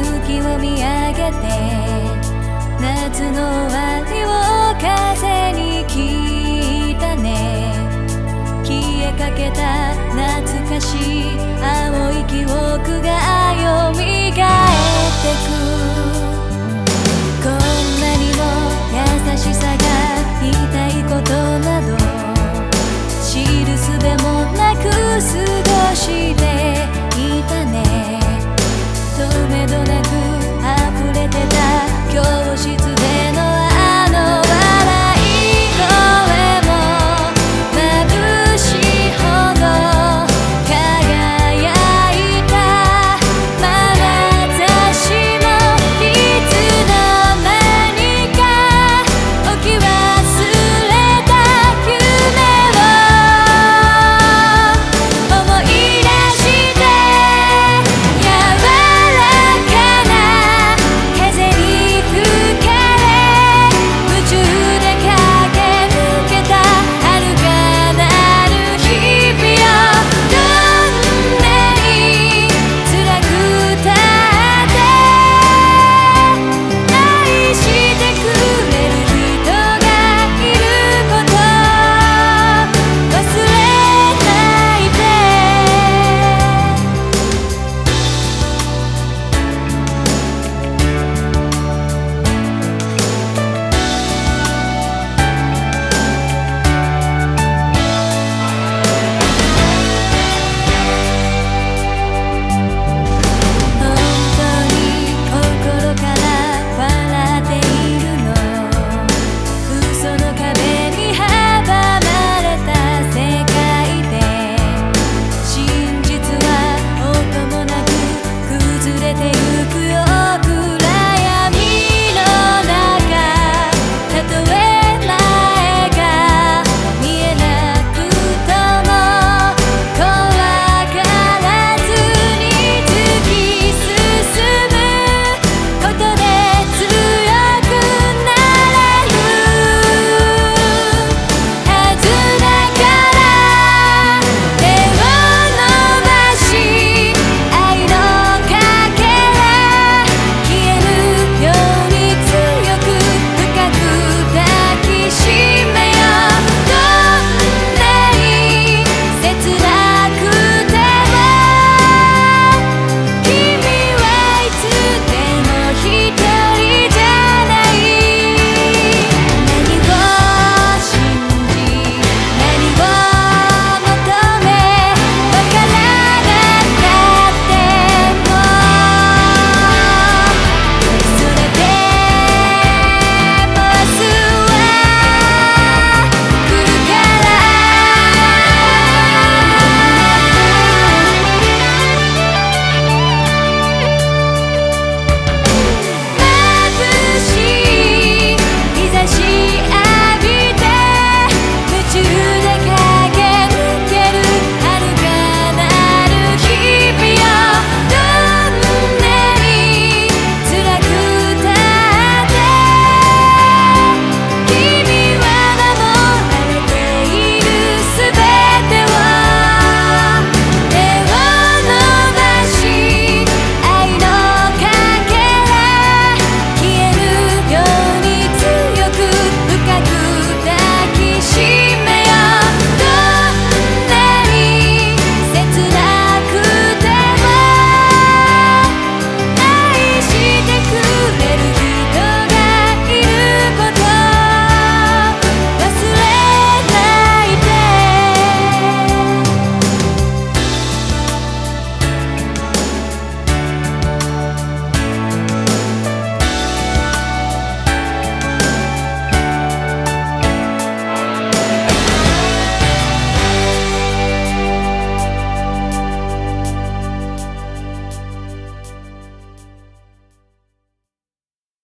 を見上げて夏の終わりを風に聞いたね。消えかけた懐かしい青い記憶が蘇ってく。